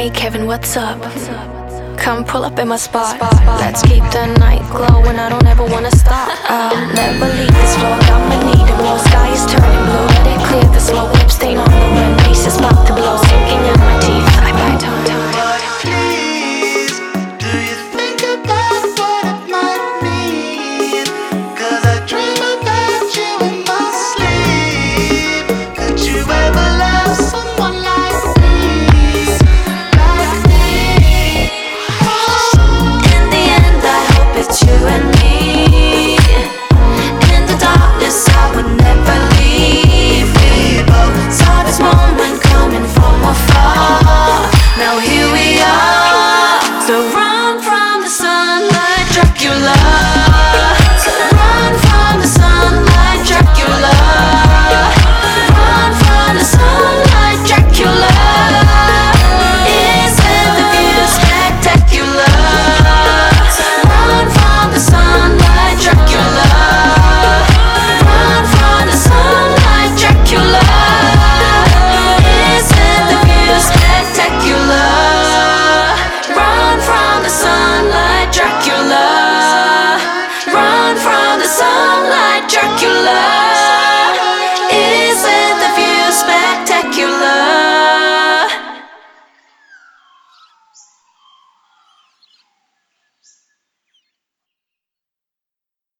Hey Kevin, what's up? Come pull up in my spot. Let's keep the night glowing. I don't ever wanna stop. I'll never leave this floor. Got my need it more. Sky is turning blue. jerk you